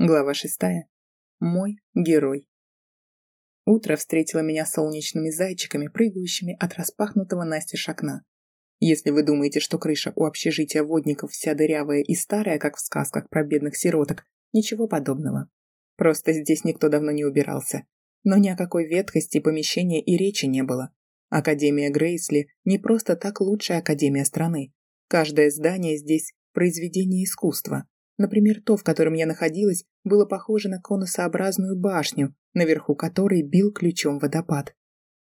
Глава шестая. Мой герой. Утро встретило меня солнечными зайчиками, прыгающими от распахнутого настежь окна. Если вы думаете, что крыша у общежития водников вся дырявая и старая, как в сказках про бедных сироток, ничего подобного. Просто здесь никто давно не убирался. Но ни о какой ветхости помещения и речи не было. Академия Грейсли не просто так лучшая академия страны. Каждое здание здесь – произведение искусства. Например, то, в котором я находилась, было похоже на конусообразную башню, наверху которой бил ключом водопад.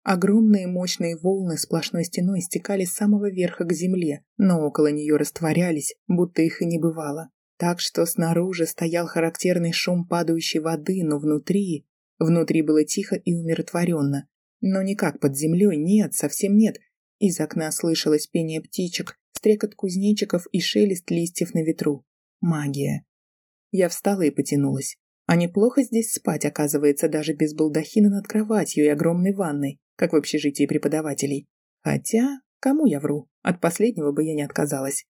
Огромные мощные волны сплошной стеной стекали с самого верха к земле, но около нее растворялись, будто их и не бывало. Так что снаружи стоял характерный шум падающей воды, но внутри... Внутри было тихо и умиротворенно. Но не как под землей, нет, совсем нет. Из окна слышалось пение птичек, стрекот кузнечиков и шелест листьев на ветру. Магия. Я встала и потянулась. А неплохо здесь спать, оказывается, даже без балдахина над кроватью и огромной ванной, как в общежитии преподавателей. Хотя, кому я вру, от последнего бы я не отказалась.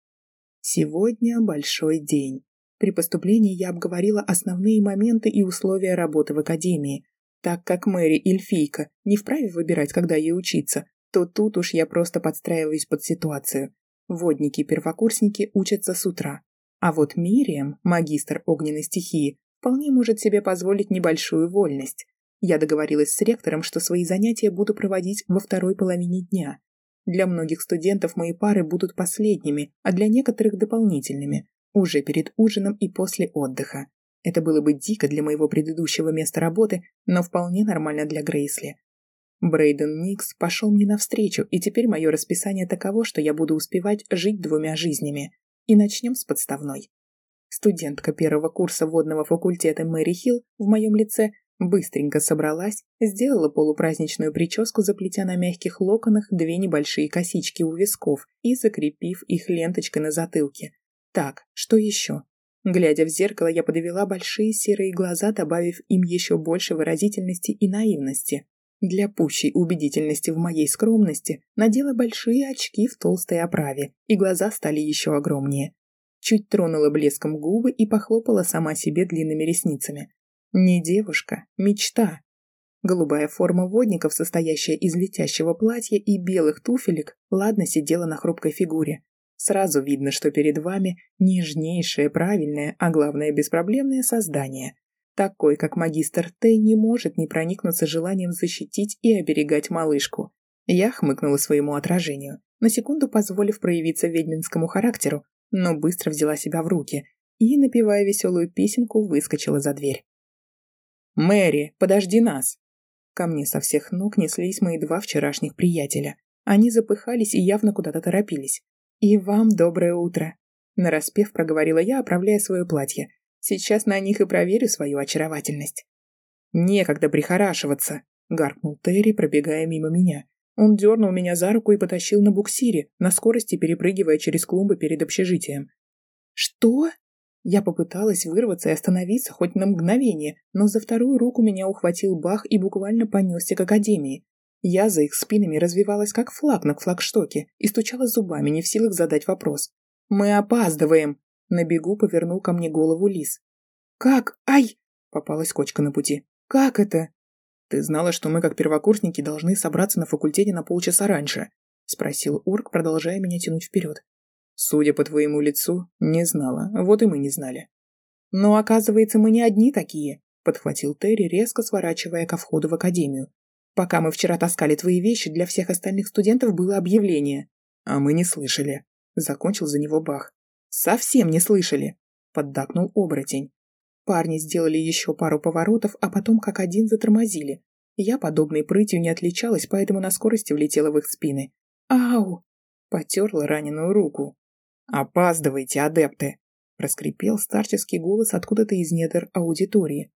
Сегодня большой день. При поступлении я обговорила основные моменты и условия работы в академии. Так как Мэри Эльфийка не вправе выбирать, когда ей учиться, то тут уж я просто подстраиваюсь под ситуацию. Водники-первокурсники учатся с утра, а вот Мириам, магистр огненной стихии, вполне может себе позволить небольшую вольность. Я договорилась с ректором, что свои занятия буду проводить во второй половине дня. Для многих студентов мои пары будут последними, а для некоторых дополнительными, уже перед ужином и после отдыха. Это было бы дико для моего предыдущего места работы, но вполне нормально для Грейсли. Брейден Никс пошел мне навстречу, и теперь мое расписание таково, что я буду успевать жить двумя жизнями. И начнем с подставной. Студентка первого курса водного факультета Мэри Хилл в моем лице быстренько собралась, сделала полупраздничную прическу, заплетя на мягких локонах две небольшие косички у висков и закрепив их ленточкой на затылке. Так, что еще? Глядя в зеркало, я подвела большие серые глаза, добавив им еще больше выразительности и наивности. Для пущей убедительности в моей скромности надела большие очки в толстой оправе, и глаза стали еще огромнее. Чуть тронула блеском губы и похлопала сама себе длинными ресницами. Не девушка, мечта. Голубая форма водников, состоящая из летящего платья и белых туфелек, ладно сидела на хрупкой фигуре. Сразу видно, что перед вами нежнейшее, правильное, а главное беспроблемное создание, такой, как магистр Т, не может не проникнуться желанием защитить и оберегать малышку. Я хмыкнула своему отражению, на секунду позволив проявиться ведьминскому характеру, но быстро взяла себя в руки и, напевая веселую песенку, выскочила за дверь. «Мэри, подожди нас!» Ко мне со всех ног неслись мои два вчерашних приятеля. Они запыхались и явно куда-то торопились. «И вам доброе утро!» Нараспев проговорила я, оправляя свое платье, Сейчас на них и проверю свою очаровательность. «Некогда прихорашиваться», — гаркнул Терри, пробегая мимо меня. Он дернул меня за руку и потащил на буксире, на скорости перепрыгивая через клумбы перед общежитием. «Что?» Я попыталась вырваться и остановиться хоть на мгновение, но за вторую руку меня ухватил Бах и буквально понесся к академии. Я за их спинами развивалась как флаг на флагштоке и стучала зубами, не в силах задать вопрос. «Мы опаздываем!» На бегу повернул ко мне голову лис. «Как? Ай!» — попалась кочка на пути. «Как это?» «Ты знала, что мы, как первокурсники, должны собраться на факультете на полчаса раньше?» — спросил Урк, продолжая меня тянуть вперед. «Судя по твоему лицу, не знала. Вот и мы не знали». «Но, оказывается, мы не одни такие», — подхватил Терри, резко сворачивая ко входу в академию. «Пока мы вчера таскали твои вещи, для всех остальных студентов было объявление». «А мы не слышали», — закончил за него Бах. «Совсем не слышали!» — поддакнул оборотень. Парни сделали еще пару поворотов, а потом как один затормозили. Я подобной прытью не отличалась, поэтому на скорости влетела в их спины. «Ау!» — потерла раненую руку. «Опаздывайте, адепты!» — проскрипел старческий голос откуда-то из недр аудитории.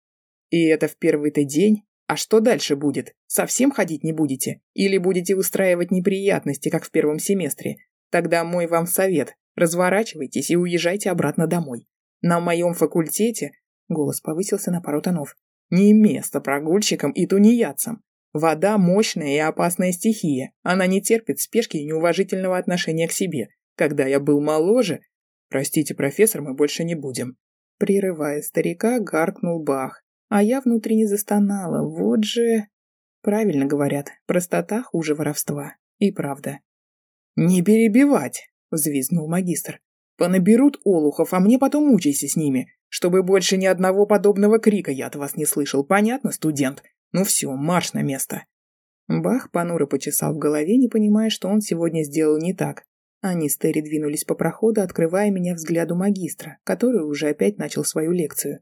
«И это в первый-то день? А что дальше будет? Совсем ходить не будете? Или будете устраивать неприятности, как в первом семестре? Тогда мой вам совет. Разворачивайтесь и уезжайте обратно домой. На моем факультете, голос повысился на пару тонов, не место прогульщикам и тунеядцам. Вода – мощная и опасная стихия. Она не терпит спешки и неуважительного отношения к себе. Когда я был моложе... Простите, профессор, мы больше не будем. Прерывая старика, гаркнул Бах, а я внутренне застонала. Вот же... Правильно говорят, простота хуже воровства. И правда. «Не перебивать!» — взвизгнул магистр. «Понаберут олухов, а мне потом мучайся с ними, чтобы больше ни одного подобного крика я от вас не слышал. Понятно, студент? Ну все, марш на место!» Бах понуро почесал в голове, не понимая, что он сегодня сделал не так. Они с Терри двинулись по проходу, открывая меня взгляду магистра, который уже опять начал свою лекцию.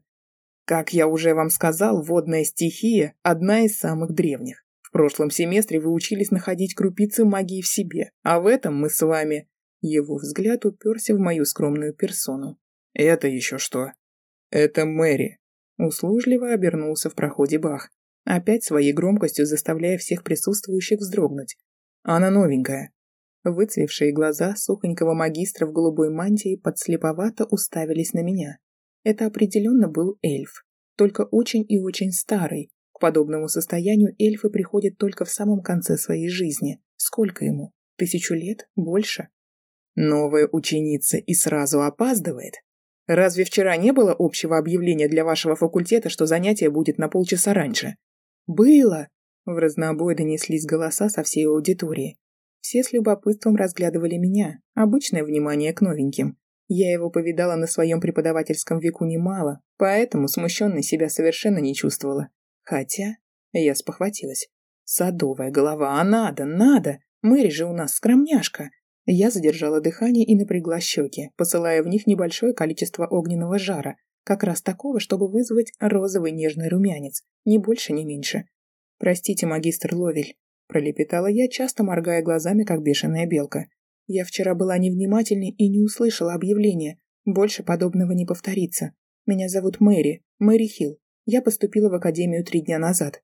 Как я уже вам сказал, водная стихия – одна из самых древних. В прошлом семестре вы учились находить крупицы магии в себе, а в этом мы с вами... Его взгляд уперся в мою скромную персону. Это еще что? Это Мэри. Услужливо обернулся в проходе Бах опять своей громкостью заставляя всех присутствующих вздрогнуть. Она новенькая. Выцвевшие глаза сухонького магистра в голубой мантии подслеповато уставились на меня. Это определенно был эльф, только очень и очень старый. К подобному состоянию эльфы приходят только в самом конце своей жизни. Сколько ему? Тысячу лет? Больше? Новая ученица и сразу опаздывает? Разве вчера не было общего объявления для вашего факультета, что занятие будет на полчаса раньше? «Было!» В разнобой донеслись голоса со всей аудитории. Все с любопытством разглядывали меня, обычное внимание к новеньким. Я его повидала на своем преподавательском веку немало, поэтому смущенной себя совершенно не чувствовала. Хотя я спохватилась. Садовая голова, а надо, надо! Мэри же у нас скромняшка. Я задержала дыхание и напрягла щеки, посылая в них небольшое количество огненного жара, как раз такого, чтобы вызвать розовый нежный румянец, ни больше, ни меньше. «Простите, магистр Ловель», – пролепетала я, часто моргая глазами, как бешеная белка. «Я вчера была невнимательной и не услышала объявления. Больше подобного не повторится. Меня зовут Мэри, Мэри Хилл. Я поступила в академию три дня назад.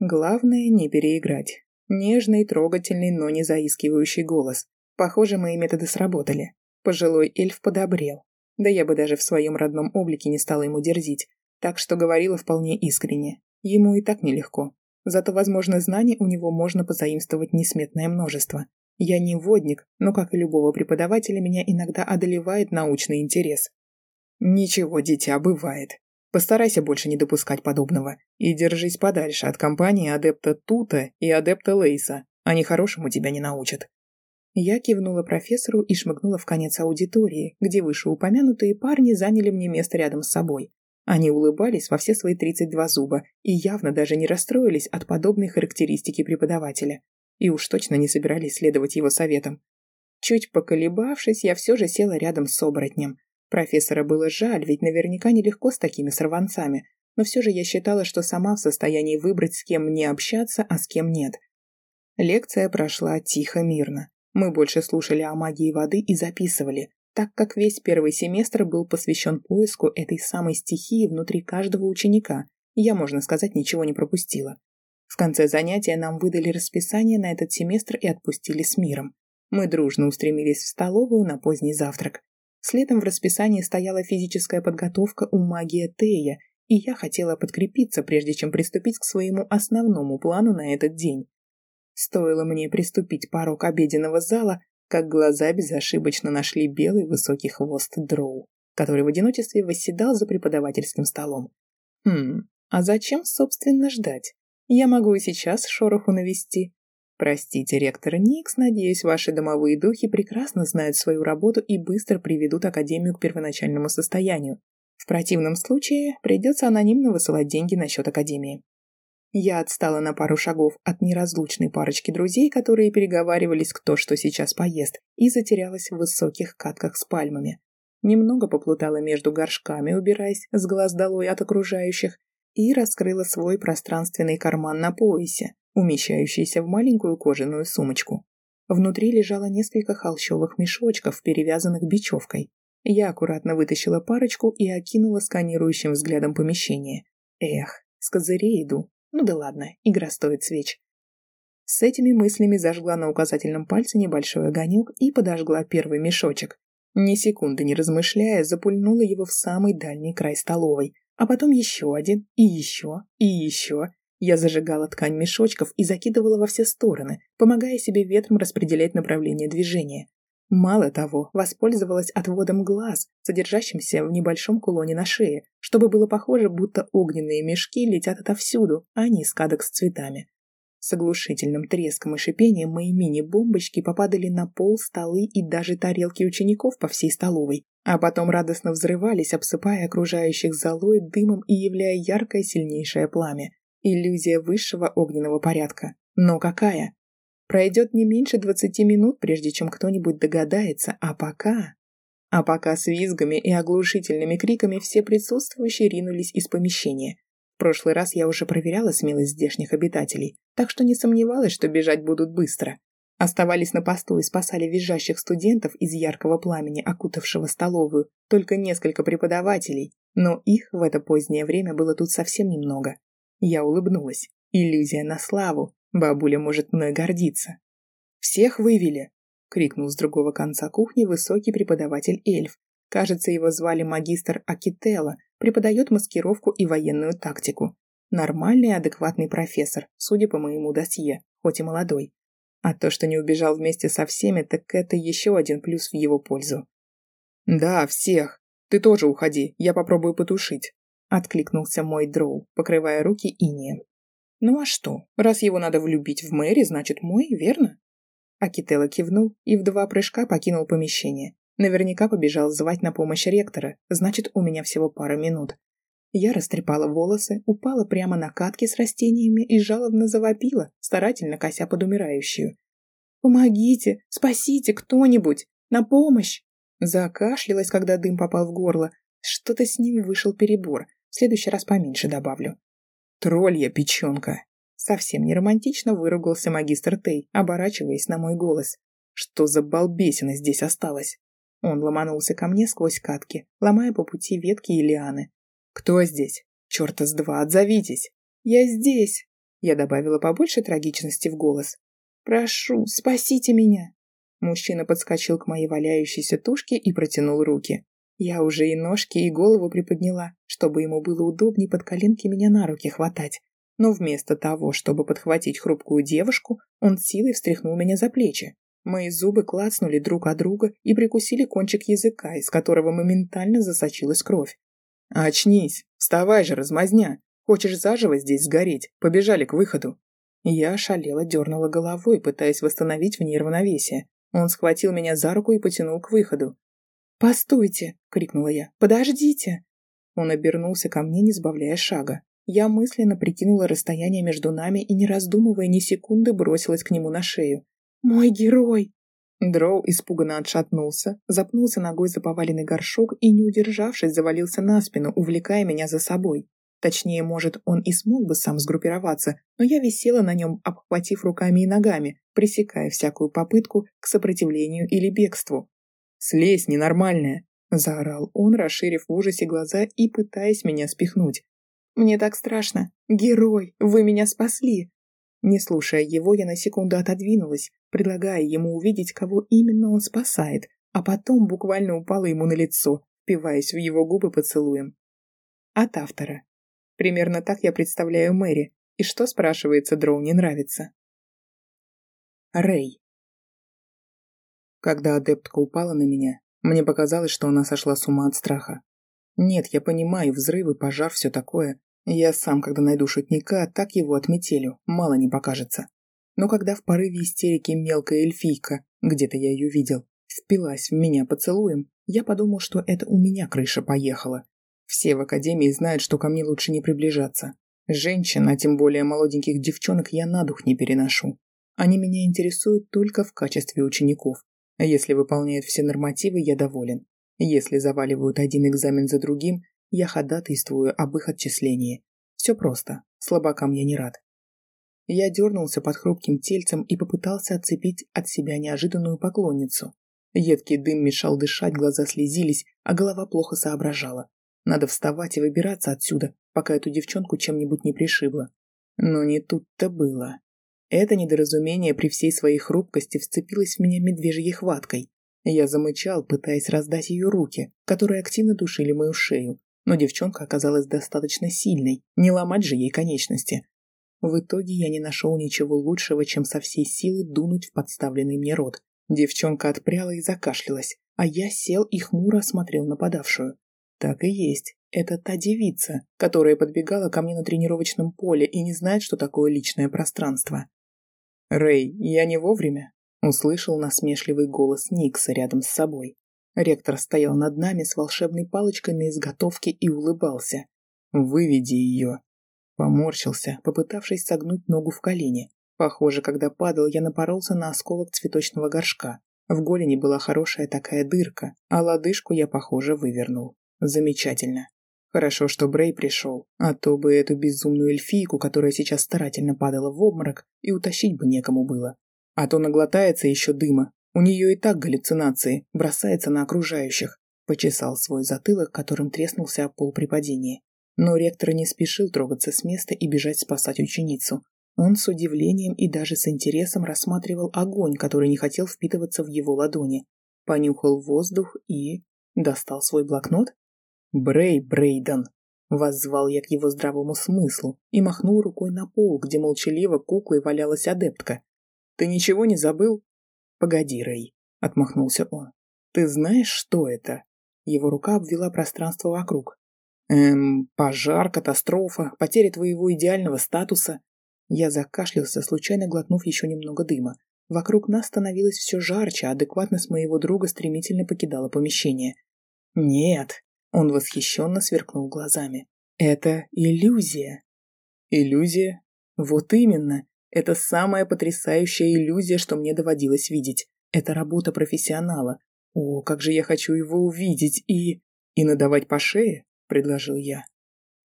Главное – не переиграть. Нежный, трогательный, но не заискивающий голос. Похоже, мои методы сработали. Пожилой эльф подобрел. Да я бы даже в своем родном облике не стала ему дерзить, так что говорила вполне искренне. Ему и так нелегко. Зато, возможно, знаний у него можно позаимствовать несметное множество. Я не водник, но, как и любого преподавателя, меня иногда одолевает научный интерес. Ничего, дитя, бывает. Постарайся больше не допускать подобного. И держись подальше от компании адепта Тута и адепта Лейса. Они хорошему тебя не научат. Я кивнула профессору и шмыгнула в конец аудитории, где вышеупомянутые парни заняли мне место рядом с собой. Они улыбались во все свои 32 зуба и явно даже не расстроились от подобной характеристики преподавателя. И уж точно не собирались следовать его советам. Чуть поколебавшись, я все же села рядом с оборотнем. Профессора было жаль, ведь наверняка нелегко с такими сорванцами, но все же я считала, что сама в состоянии выбрать, с кем мне общаться, а с кем нет. Лекция прошла тихо-мирно. Мы больше слушали о магии воды и записывали, так как весь первый семестр был посвящен поиску этой самой стихии внутри каждого ученика, я, можно сказать, ничего не пропустила. В конце занятия нам выдали расписание на этот семестр и отпустили с миром. Мы дружно устремились в столовую на поздний завтрак. Следом в расписании стояла физическая подготовка у магии Тея, и я хотела подкрепиться, прежде чем приступить к своему основному плану на этот день. Стоило мне приступить порог обеденного зала, как глаза безошибочно нашли белый высокий хвост Дроу, который в одиночестве восседал за преподавательским столом. Хм, а зачем, собственно, ждать? Я могу и сейчас шороху навести. Простите, ректор Никс, надеюсь, ваши домовые духи прекрасно знают свою работу и быстро приведут Академию к первоначальному состоянию. В противном случае придется анонимно высылать деньги на счет Академии. Я отстала на пару шагов от неразлучной парочки друзей, которые переговаривались кто что сейчас поест, и затерялась в высоких катках с пальмами. Немного поплутала между горшками, убираясь с глаз долой от окружающих, и раскрыла свой пространственный карман на поясе, умещающийся в маленькую кожаную сумочку. Внутри лежало несколько холщовых мешочков, перевязанных бечевкой. Я аккуратно вытащила парочку и окинула сканирующим взглядом помещение. Эх, с козырей иду, ну да ладно, игра стоит свеч. С этими мыслями зажгла на указательном пальце небольшой огонек и подожгла первый мешочек. Ни секунды не размышляя, запульнула его в самый дальний край столовой, а потом еще один, и еще, и еще. Я зажигала ткань мешочков и закидывала во все стороны, помогая себе ветром распределять направление движения. Мало того, воспользовалась отводом глаз, содержащимся в небольшом кулоне на шее, чтобы было похоже, будто огненные мешки летят отовсюду, а не из кадок с цветами. С оглушительным треском и шипением мои мини-бомбочки попадали на пол, столы и даже тарелки учеников по всей столовой, а потом радостно взрывались, обсыпая окружающих золой, дымом и являя яркое сильнейшее пламя. Иллюзия высшего огненного порядка. Но какая? Пройдет не меньше двадцати минут, прежде чем кто-нибудь догадается, а пока... А пока с визгами и оглушительными криками все присутствующие ринулись из помещения. В прошлый раз я уже проверяла смелость здешних обитателей, так что не сомневалась, что бежать будут быстро. Оставались на посту и спасали визжащих студентов из яркого пламени, окутавшего столовую, только несколько преподавателей, но их в это позднее время было тут совсем немного. Я улыбнулась. Иллюзия на славу. Бабуля может мной гордиться. «Всех вывели!» — крикнул с другого конца кухни высокий преподаватель-эльф. Кажется, его звали магистр Акителла, преподает маскировку и военную тактику. Нормальный адекватный профессор, судя по моему досье, хоть и молодой. А то, что не убежал вместе со всеми, так это еще один плюс в его пользу. «Да, всех. Ты тоже уходи, я попробую потушить», — откликнулся мой дроу, покрывая руки инеем. «Ну а что, раз его надо влюбить в Мэри, значит мой, верно?» Акителла кивнул и в два прыжка покинул помещение. Наверняка побежал звать на помощь ректора, значит, у меня всего пара минут. Я растрепала волосы, упала прямо на катки с растениями и жалобно завопила, старательно кося под умирающую. «Помогите! Спасите кто-нибудь! На помощь!» Закашлялась, когда дым попал в горло. Что-то с ним вышел перебор. В следующий раз поменьше добавлю. «Троллья печенка!» Совсем не романтично выругался магистр Тей, оборачиваясь на мой голос. «Что за балбесина здесь осталась?» Он ломанулся ко мне сквозь катки, ломая по пути ветки и лианы, «Кто здесь? Черта с два, отзовитесь!» «Я здесь!» Я добавила побольше трагичности в голос. «Прошу, спасите меня!» Мужчина подскочил к моей валяющейся тушке и протянул руки. Я уже и ножки, и голову приподняла, чтобы ему было удобнее под коленки меня на руки хватать. Но вместо того, чтобы подхватить хрупкую девушку, он силой встряхнул меня за плечи. Мои зубы клацнули друг от друга и прикусили кончик языка, из которого моментально засочилась кровь. «Очнись! Вставай же, размазня! Хочешь заживо здесь сгореть? Побежали к выходу!» Я ошалела, дернула головой, пытаясь восстановить в ней равновесие. Он схватил меня за руку и потянул к выходу. «Постойте!» — крикнула я. «Подождите!» Он обернулся ко мне, не сбавляя шага. Я мысленно прикинула расстояние между нами и, не раздумывая ни секунды, бросилась к нему на шею. «Мой герой!» Дроу испуганно отшатнулся, запнулся ногой за поваленный горшок и, не удержавшись, завалился на спину, увлекая меня за собой. Точнее, может, он и смог бы сам сгруппироваться, но я висела на нем, обхватив руками и ногами, пресекая всякую попытку к сопротивлению или бегству. «Слезь, ненормальная!» – заорал он, расширив в ужасе глаза и пытаясь меня спихнуть. «Мне так страшно! Герой, вы меня спасли! Не слушая его, я на секунду отодвинулась, предлагая ему увидеть, кого именно он спасает, а потом буквально упала ему на лицо, впиваясь в его губы поцелуем. От автора. Примерно так я представляю Мэри, и что, спрашивается, Дроу не нравится. Рэй. Когда адептка упала на меня, мне показалось, что она сошла с ума от страха. Нет, я понимаю, взрывы, пожар, все такое, я сам, когда найду шутника, так его отметелю, мало не покажется. Но когда в порыве истерики мелкая эльфийка, где-то я ее видел, впилась в меня поцелуем, я подумал, что это у меня крыша поехала. Все в академии знают, что ко мне лучше не приближаться. Женщин, а тем более молоденьких девчонок, я на дух не переношу. Они меня интересуют только в качестве учеников. Если выполняют все нормативы, я доволен. Если заваливают один экзамен за другим, я ходатайствую об их отчислении. Все просто. Слабакам я не рад. Я дернулся под хрупким тельцем и попытался отцепить от себя неожиданную поклонницу. Едкий дым мешал дышать, глаза слезились, а голова плохо соображала. Надо вставать и выбираться отсюда, пока эту девчонку чем-нибудь не пришибло. Но не тут-то было. Это недоразумение при всей своей хрупкости вцепилось в меня медвежьей хваткой. Я замычал, пытаясь раздать ее руки, которые активно душили мою шею, но девчонка оказалась достаточно сильной, не ломать же ей конечности. В итоге я не нашел ничего лучшего, чем со всей силы дунуть в подставленный мне рот, Девчонка отпряла и закашлялась, а я сел и хмуро осмотрел нападавшую. Так и есть. Это та девица, которая подбегала ко мне на тренировочном поле и не знает, что такое личное пространство. «Рэй, я не вовремя?» – услышал насмешливый голос Никса рядом с собой. Ректор стоял над нами с волшебной палочкой на изготовке и улыбался. «Выведи ее!» Поморщился, попытавшись согнуть ногу в колени. Похоже, когда падал, я напоролся на осколок цветочного горшка. В голени была хорошая такая дырка, а лодыжку я, похоже, вывернул. Замечательно. Хорошо, что Брей пришел, а то бы эту безумную эльфийку, которая сейчас старательно падала в обморок, и утащить бы некому было. А то наглотается еще дыма. У нее и так галлюцинации, бросается на окружающих. Почесал свой затылок, которым треснулся о пол при падении. Но ректор не спешил трогаться с места и бежать спасать ученицу. Он с удивлением и даже с интересом рассматривал огонь, который не хотел впитываться в его ладони. Понюхал воздух и... Достал свой блокнот? «Брей, Брейден!» Воззвал я к его здравому смыслу и махнул рукой на пол, где молчаливо куклой валялась адептка. «Ты ничего не забыл?» «Погоди, Рэй», — отмахнулся он. «Ты знаешь, что это?» Его рука обвела пространство вокруг. Эм, пожар, катастрофа, потеря твоего идеального статуса. Я закашлялся, случайно глотнув еще немного дыма. Вокруг нас становилось все жарче, а адекватность моего друга стремительно покидала помещение. Нет, он восхищенно сверкнул глазами. Это иллюзия. Иллюзия? Вот именно. Это самая потрясающая иллюзия, что мне доводилось видеть. Это работа профессионала. О, как же я хочу его увидеть и... И надавать по шее? — предложил я.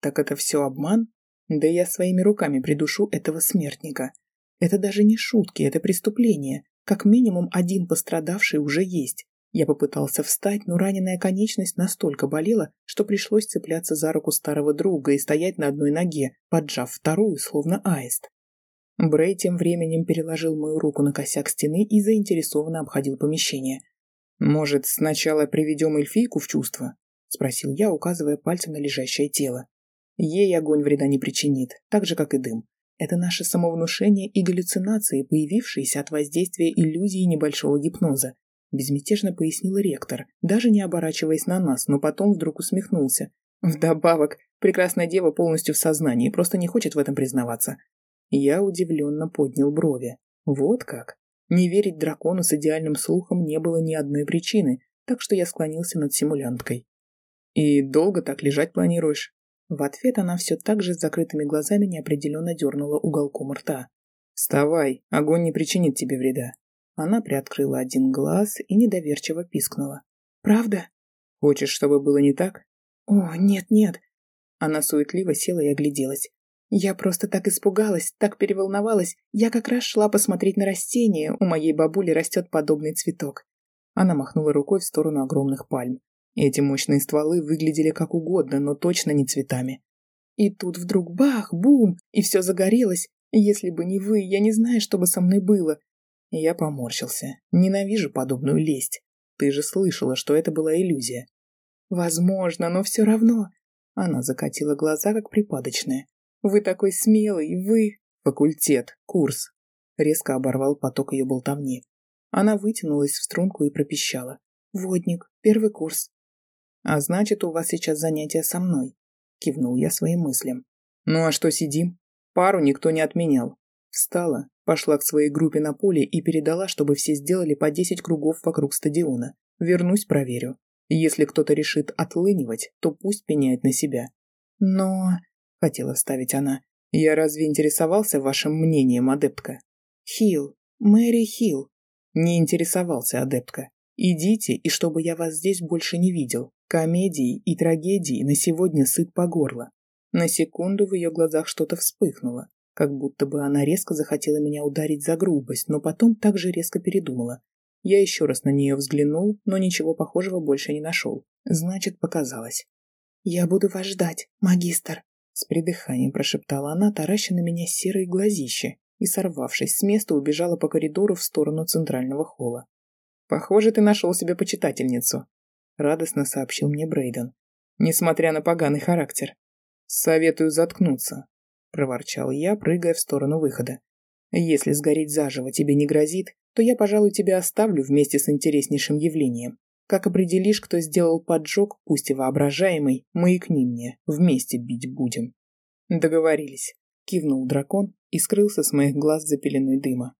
«Так это все обман? Да я своими руками придушу этого смертника. Это даже не шутки, это преступление. Как минимум один пострадавший уже есть. Я попытался встать, но раненая конечность настолько болела, что пришлось цепляться за руку старого друга и стоять на одной ноге, поджав вторую, словно аист. Брей тем временем переложил мою руку на косяк стены и заинтересованно обходил помещение. «Может, сначала приведем эльфийку в чувство?» — спросил я, указывая пальцем на лежащее тело. Ей огонь вреда не причинит, так же, как и дым. Это наше самовнушение и галлюцинации, появившиеся от воздействия иллюзии небольшого гипноза, безмятежно пояснил ректор, даже не оборачиваясь на нас, но потом вдруг усмехнулся. Вдобавок, прекрасная дева полностью в сознании, просто не хочет в этом признаваться. Я удивленно поднял брови. Вот как? Не верить дракону с идеальным слухом не было ни одной причины, так что я склонился над симулянткой. «И долго так лежать планируешь?» В ответ она все так же с закрытыми глазами неопределенно дернула уголком рта. «Вставай, огонь не причинит тебе вреда». Она приоткрыла один глаз и недоверчиво пискнула. «Правда?» «Хочешь, чтобы было не так?» «О, нет-нет». Она суетливо села и огляделась. «Я просто так испугалась, так переволновалась. Я как раз шла посмотреть на растение. У моей бабули растет подобный цветок». Она махнула рукой в сторону огромных пальм. Эти мощные стволы выглядели как угодно, но точно не цветами. И тут вдруг бах, бум, и все загорелось. Если бы не вы, я не знаю, что бы со мной было. Я поморщился. Ненавижу подобную лесть. Ты же слышала, что это была иллюзия. Возможно, но все равно. Она закатила глаза, как припадочная. Вы такой смелый, вы... Факультет, курс. Резко оборвал поток ее болтовни. Она вытянулась в струнку и пропищала. Водник, первый курс. «А значит, у вас сейчас занятия со мной», — кивнул я своим мыслям. «Ну а что сидим? Пару никто не отменял». Встала, пошла к своей группе на поле и передала, чтобы все сделали по десять кругов вокруг стадиона. Вернусь, проверю. Если кто-то решит отлынивать, то пусть пеняет на себя. Но... — хотела вставить она. «Я разве интересовался вашим мнением, адептка?» «Хилл. Мэри Хилл». «Не интересовался, адептка. Идите, и чтобы я вас здесь больше не видел. Комедии и трагедии на сегодня сыт по горло. На секунду в ее глазах что-то вспыхнуло, как будто бы она резко захотела меня ударить за грубость, но потом также резко передумала. Я еще раз на нее взглянул, но ничего похожего больше не нашел. Значит, показалось. «Я буду вас ждать, магистр», — с придыханием прошептала она, тараща на меня серые глазища, и, сорвавшись с места, убежала по коридору в сторону центрального холла. «Похоже, ты нашел себе почитательницу», радостно сообщил мне Брейден, несмотря на поганый характер. «Советую заткнуться», — проворчал я, прыгая в сторону выхода. «Если сгореть заживо тебе не грозит, то я, пожалуй, тебя оставлю вместе с интереснейшим явлением. Как определишь, кто сделал поджог, пусть и воображаемый, маякни мне, вместе бить будем. Договорились. Кивнул дракон и скрылся с моих глаз за пеленой дыма.